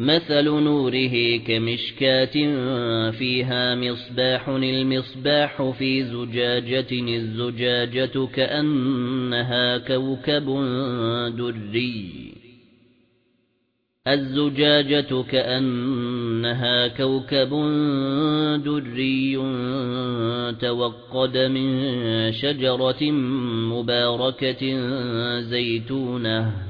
مَثَلُ نُورِهِ كَمِشْكَاةٍ فِيهَا مِصْبَاحٌ الْمِصْبَاحُ فِي زُجَاجَةٍ الزُّجَاجَةُ كَأَنَّهَا كَوْكَبٌ دُرِّيٌّ. الزُّجَاجَةُ كَأَنَّهَا كَوْكَبٌ دُرِّيٌّ تَوَقَّدَ مِن شَجَرَةٍ مُبَارَكَةٍ زَيْتُونَةٍ.